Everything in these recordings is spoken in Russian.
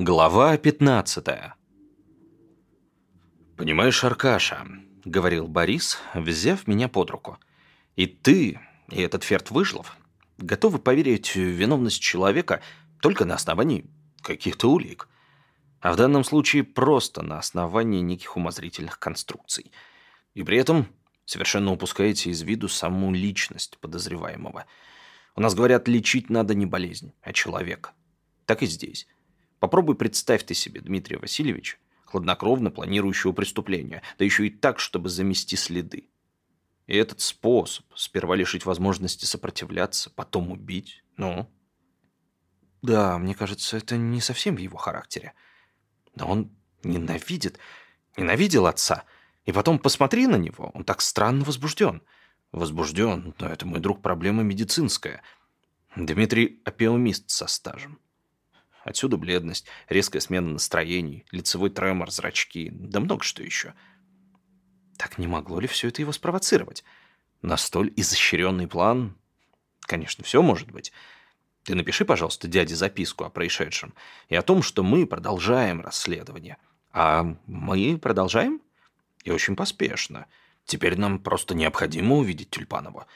Глава 15 «Понимаешь, Аркаша», — говорил Борис, взяв меня под руку, «и ты, и этот Ферд Выжлов готовы поверить в виновность человека только на основании каких-то улик, а в данном случае просто на основании неких умозрительных конструкций. И при этом совершенно упускаете из виду саму личность подозреваемого. У нас говорят, лечить надо не болезнь, а человека. Так и здесь. Попробуй представь ты себе Дмитрия Васильевича, хладнокровно планирующего преступления, да еще и так, чтобы замести следы. И этот способ, сперва лишить возможности сопротивляться, потом убить, ну... Да, мне кажется, это не совсем в его характере. Но он ненавидит, ненавидел отца. И потом посмотри на него, он так странно возбужден. Возбужден, но это, мой друг, проблема медицинская. Дмитрий опиумист со стажем. Отсюда бледность, резкая смена настроений, лицевой тремор, зрачки, да много что еще. Так не могло ли все это его спровоцировать? На столь изощренный план? Конечно, все может быть. Ты напиши, пожалуйста, дяде записку о происшедшем и о том, что мы продолжаем расследование. А мы продолжаем? И очень поспешно. Теперь нам просто необходимо увидеть Тюльпанова.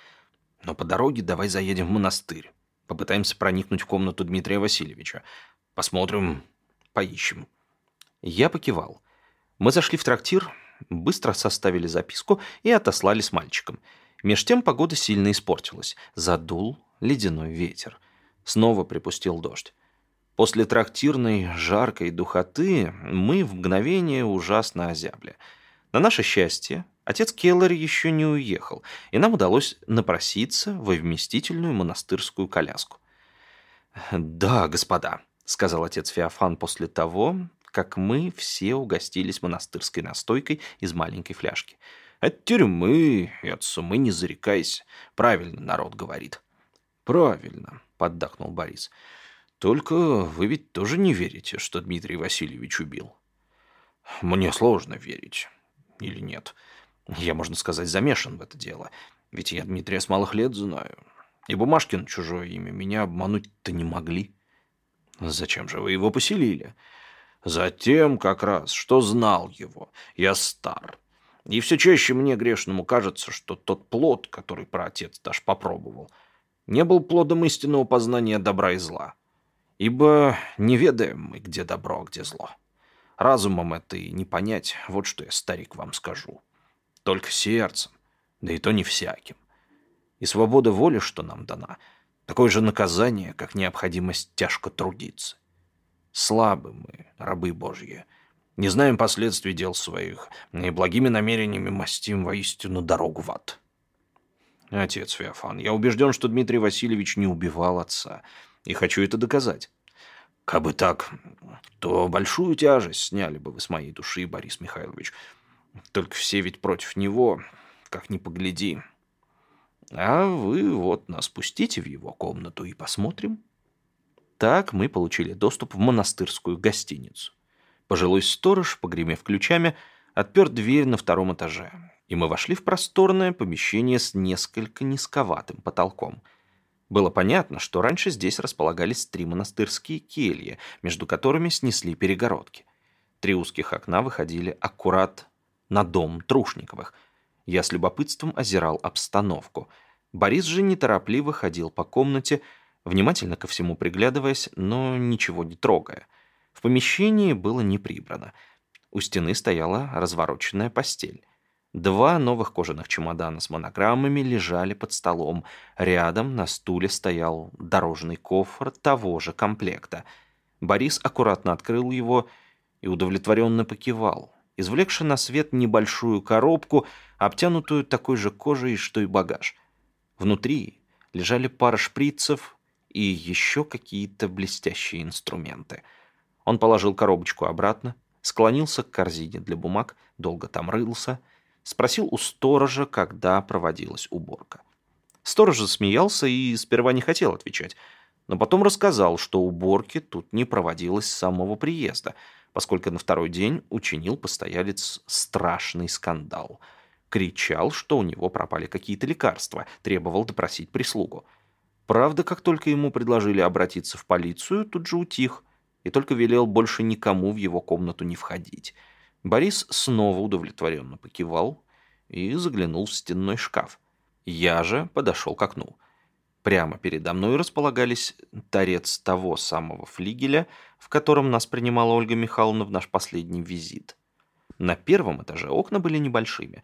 Но по дороге давай заедем в монастырь. Попытаемся проникнуть в комнату Дмитрия Васильевича. Посмотрим, поищем. Я покивал. Мы зашли в трактир, быстро составили записку и отослали с мальчиком. Меж тем погода сильно испортилась. Задул ледяной ветер. Снова припустил дождь. После трактирной жаркой духоты мы в мгновение ужасно озябли. На наше счастье, отец Келлер еще не уехал, и нам удалось напроситься во вместительную монастырскую коляску. «Да, господа», — сказал отец Феофан после того, как мы все угостились монастырской настойкой из маленькой фляжки. «От тюрьмы и от сумы не зарекайся. Правильно народ говорит». «Правильно», — поддакнул Борис. «Только вы ведь тоже не верите, что Дмитрий Васильевич убил?» «Мне сложно верить. Или нет. Я, можно сказать, замешан в это дело. Ведь я Дмитрия с малых лет знаю. И бумажки на чужое имя меня обмануть-то не могли». Зачем же вы его поселили? Затем как раз, что знал его. Я стар. И все чаще мне грешному кажется, что тот плод, который про отец даже попробовал, не был плодом истинного познания добра и зла. Ибо не ведаем мы, где добро, а где зло. Разумом это и не понять, вот что я, старик, вам скажу. Только сердцем, да и то не всяким. И свобода воли, что нам дана — Такое же наказание, как необходимость тяжко трудиться. Слабы мы, рабы Божьи. Не знаем последствий дел своих, и благими намерениями мастим воистину дорогу в ад. Отец Феофан, я убежден, что Дмитрий Васильевич не убивал отца, и хочу это доказать. Как бы так, то большую тяжесть сняли бы вы с моей души, Борис Михайлович. Только все ведь против него, как ни погляди. А вы вот нас пустите в его комнату и посмотрим. Так мы получили доступ в монастырскую гостиницу. Пожилой сторож, погремев ключами, отпер дверь на втором этаже, и мы вошли в просторное помещение с несколько низковатым потолком. Было понятно, что раньше здесь располагались три монастырские кельи, между которыми снесли перегородки. Три узких окна выходили аккурат на дом Трушниковых – я с любопытством озирал обстановку. Борис же неторопливо ходил по комнате, внимательно ко всему приглядываясь, но ничего не трогая. В помещении было не прибрано. У стены стояла развороченная постель. Два новых кожаных чемодана с монограммами лежали под столом. Рядом на стуле стоял дорожный кофр того же комплекта. Борис аккуратно открыл его и удовлетворенно покивал извлекши на свет небольшую коробку, обтянутую такой же кожей, что и багаж. Внутри лежали пара шприцев и еще какие-то блестящие инструменты. Он положил коробочку обратно, склонился к корзине для бумаг, долго там рылся, спросил у сторожа, когда проводилась уборка. Сторож засмеялся и сперва не хотел отвечать, но потом рассказал, что уборки тут не проводилось с самого приезда — поскольку на второй день учинил постоялец страшный скандал. Кричал, что у него пропали какие-то лекарства, требовал допросить прислугу. Правда, как только ему предложили обратиться в полицию, тут же утих. и только велел больше никому в его комнату не входить. Борис снова удовлетворенно покивал и заглянул в стенной шкаф. Я же подошел к окну. Прямо передо мной располагались торец того самого флигеля, в котором нас принимала Ольга Михайловна в наш последний визит. На первом этаже окна были небольшими,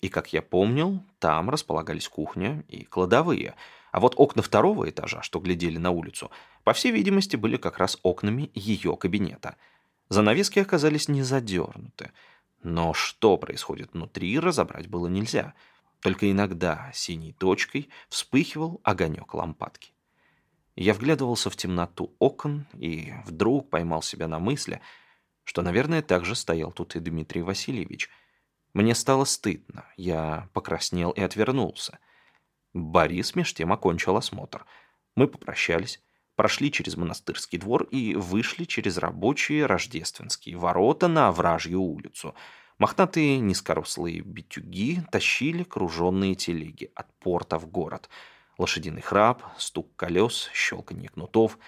и, как я помнил, там располагались кухня и кладовые, а вот окна второго этажа, что глядели на улицу, по всей видимости, были как раз окнами ее кабинета. Занавески оказались не задернуты, но что происходит внутри, разобрать было нельзя — только иногда синей точкой вспыхивал огонек лампадки. Я вглядывался в темноту окон и вдруг поймал себя на мысли, что, наверное, также стоял тут и Дмитрий Васильевич. Мне стало стыдно, я покраснел и отвернулся. Борис меж тем окончил осмотр. Мы попрощались, прошли через монастырский двор и вышли через рабочие рождественские ворота на Вражью улицу — Мохнатые низкорослые битюги тащили круженные телеги от порта в город. Лошадиный храп, стук колес, щелканье кнутов.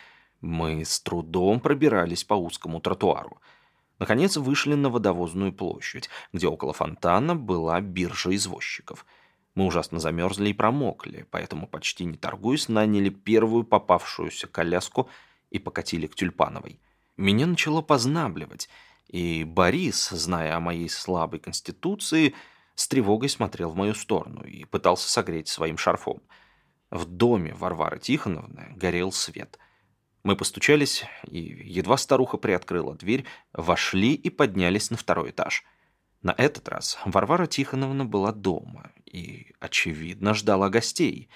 Мы с трудом пробирались по узкому тротуару. Наконец вышли на водовозную площадь, где около фонтана была биржа извозчиков. Мы ужасно замерзли и промокли, поэтому, почти не торгуясь, наняли первую попавшуюся коляску и покатили к Тюльпановой. Меня начало познабливать — и Борис, зная о моей слабой конституции, с тревогой смотрел в мою сторону и пытался согреть своим шарфом. В доме Варвары Тихоновны горел свет. Мы постучались, и едва старуха приоткрыла дверь, вошли и поднялись на второй этаж. На этот раз Варвара Тихоновна была дома и, очевидно, ждала гостей.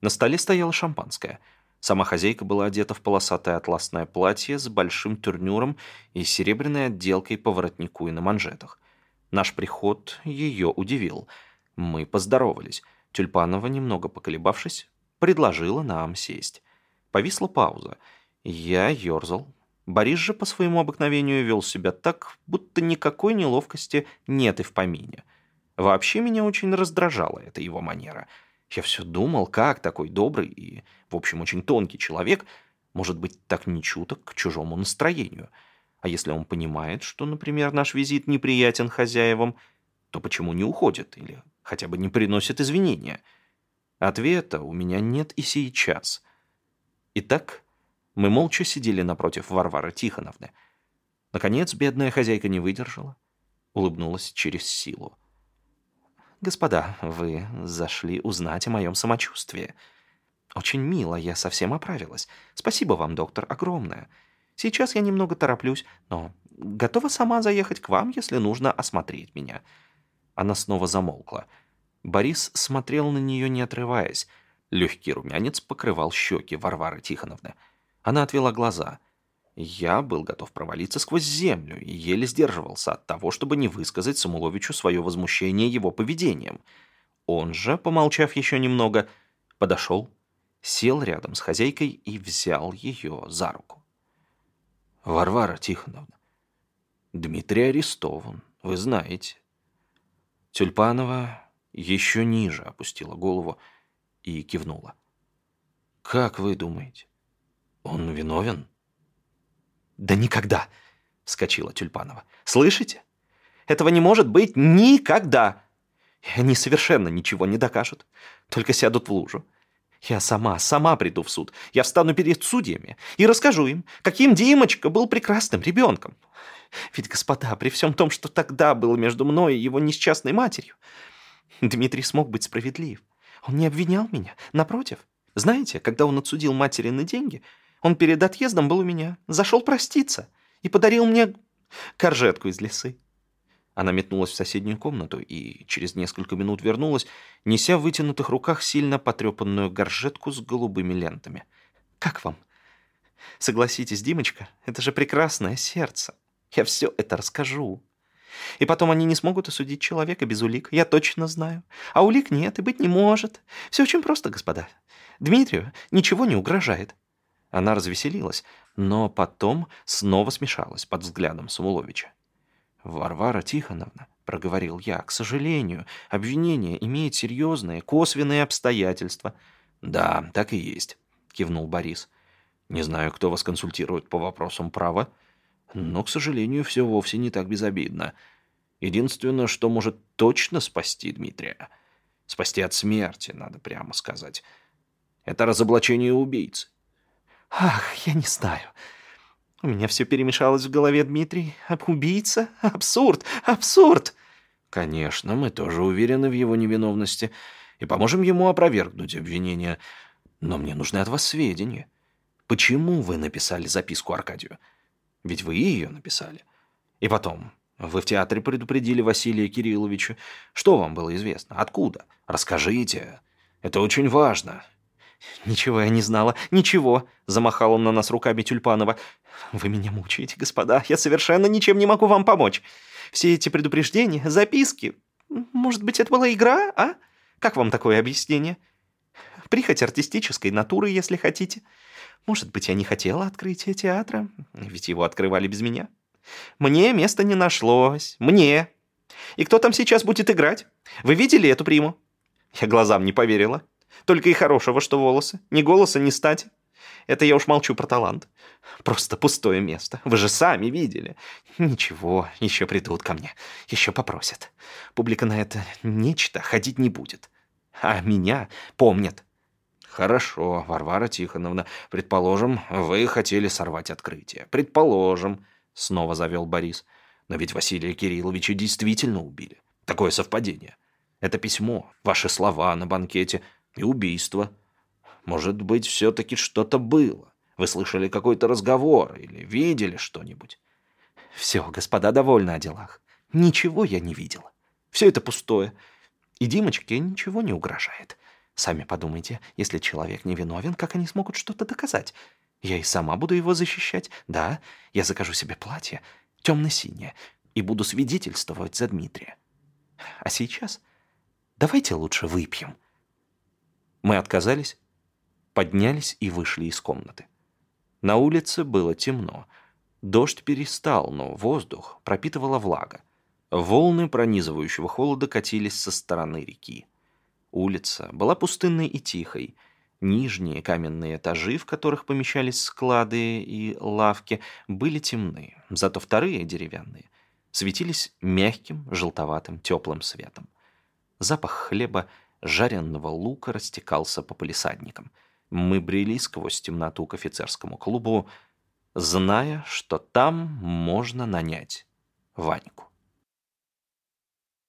На столе стояло шампанское — Сама хозяйка была одета в полосатое атласное платье с большим турнюром и серебряной отделкой по воротнику и на манжетах. Наш приход ее удивил. Мы поздоровались. Тюльпанова, немного поколебавшись, предложила нам сесть. Повисла пауза. Я ерзал. Борис же по своему обыкновению вел себя так, будто никакой неловкости нет и в помине. Вообще меня очень раздражала эта его манера — я все думал, как такой добрый и, в общем, очень тонкий человек может быть так нечуток к чужому настроению. А если он понимает, что, например, наш визит неприятен хозяевам, то почему не уходит или хотя бы не приносит извинения? Ответа у меня нет и сейчас. Итак, мы молча сидели напротив Варвары Тихоновны. Наконец, бедная хозяйка не выдержала, улыбнулась через силу. «Господа, вы зашли узнать о моем самочувствии. Очень мило, я совсем оправилась. Спасибо вам, доктор, огромное. Сейчас я немного тороплюсь, но готова сама заехать к вам, если нужно осмотреть меня». Она снова замолкла. Борис смотрел на нее, не отрываясь. Легкий румянец покрывал щеки Варвары Тихоновны. Она отвела глаза — я был готов провалиться сквозь землю и еле сдерживался от того, чтобы не высказать Самуловичу свое возмущение его поведением. Он же, помолчав еще немного, подошел, сел рядом с хозяйкой и взял ее за руку. «Варвара Тихоновна, Дмитрий арестован, вы знаете». Тюльпанова еще ниже опустила голову и кивнула. «Как вы думаете, он виновен?» «Да никогда!» — вскочила Тюльпанова. «Слышите? Этого не может быть никогда! И они совершенно ничего не докажут, только сядут в лужу. Я сама, сама приду в суд. Я встану перед судьями и расскажу им, каким Димочка был прекрасным ребенком. Ведь, господа, при всем том, что тогда было между мной и его несчастной матерью, Дмитрий смог быть справедлив. Он не обвинял меня, напротив. Знаете, когда он отсудил материны деньги, он перед отъездом был у меня, зашел проститься и подарил мне коржетку из лесы. Она метнулась в соседнюю комнату и через несколько минут вернулась, неся в вытянутых руках сильно потрепанную горжетку с голубыми лентами. «Как вам? Согласитесь, Димочка, это же прекрасное сердце. Я все это расскажу. И потом они не смогут осудить человека без улик, я точно знаю. А улик нет и быть не может. Все очень просто, господа. Дмитрию ничего не угрожает. Она развеселилась, но потом снова смешалась под взглядом Самуловича. «Варвара Тихоновна», — проговорил я, — «к сожалению, обвинение имеет серьезные, косвенные обстоятельства». «Да, так и есть», — кивнул Борис. Не знаю, кто вас консультирует по вопросам права, но, к сожалению, все вовсе не так безобидно. Единственное, что может точно спасти Дмитрия, спасти от смерти, надо прямо сказать, это разоблачение убийцы. Ах, я не знаю. У меня все перемешалось в голове, Дмитрий. Убийца? Абсурд! Абсурд! Конечно, мы тоже уверены в его невиновности и поможем ему опровергнуть обвинения. Но мне нужны от вас сведения. Почему вы написали записку Аркадию? Ведь вы ее написали. И потом, вы в театре предупредили Василия Кирилловича. Что вам было известно? Откуда? Расскажите. Это очень важно. «Ничего я не знала, ничего!» — замахал он на нас руками Тюльпанова. «Вы меня мучаете, господа, я совершенно ничем не могу вам помочь. Все эти предупреждения, записки... Может быть, это была игра, а? Как вам такое объяснение? Прихоть артистической натуры, если хотите. Может быть, я не хотела открытия театра, ведь его открывали без меня. Мне места не нашлось, мне. И кто там сейчас будет играть? Вы видели эту приму? Я глазам не поверила. Только и хорошего, что волосы. Ни голоса, ни стати. Это я уж молчу про талант. Просто пустое место. Вы же сами видели. Ничего, еще придут ко мне. Еще попросят. Публика на это нечто ходить не будет. А меня помнят. Хорошо, Варвара Тихоновна. Предположим, вы хотели сорвать открытие. Предположим, снова завел Борис. Но ведь Василия Кирилловича действительно убили. Такое совпадение. Это письмо, ваши слова на банкете и убийство. Может быть, все-таки что-то было. Вы слышали какой-то разговор или видели что-нибудь? Все, господа, довольны о делах. Ничего я не видела. Все это пустое. И Димочке ничего не угрожает. Сами подумайте, если человек невиновен, как они смогут что-то доказать? Я и сама буду его защищать. Да, я закажу себе платье, темно-синее, и буду свидетельствовать за Дмитрия. А сейчас давайте лучше выпьем. Мы отказались, поднялись и вышли из комнаты. На улице было темно. Дождь перестал, но воздух пропитывала влага. Волны пронизывающего холода катились со стороны реки. Улица была пустынной и тихой. Нижние каменные этажи, в которых помещались склады и лавки, были темны, зато вторые, деревянные, светились мягким, желтоватым, теплым светом. Запах хлеба, жареного лука растекался по полисадникам — мы брели сквозь темноту к офицерскому клубу, зная, что там можно нанять Ваньку.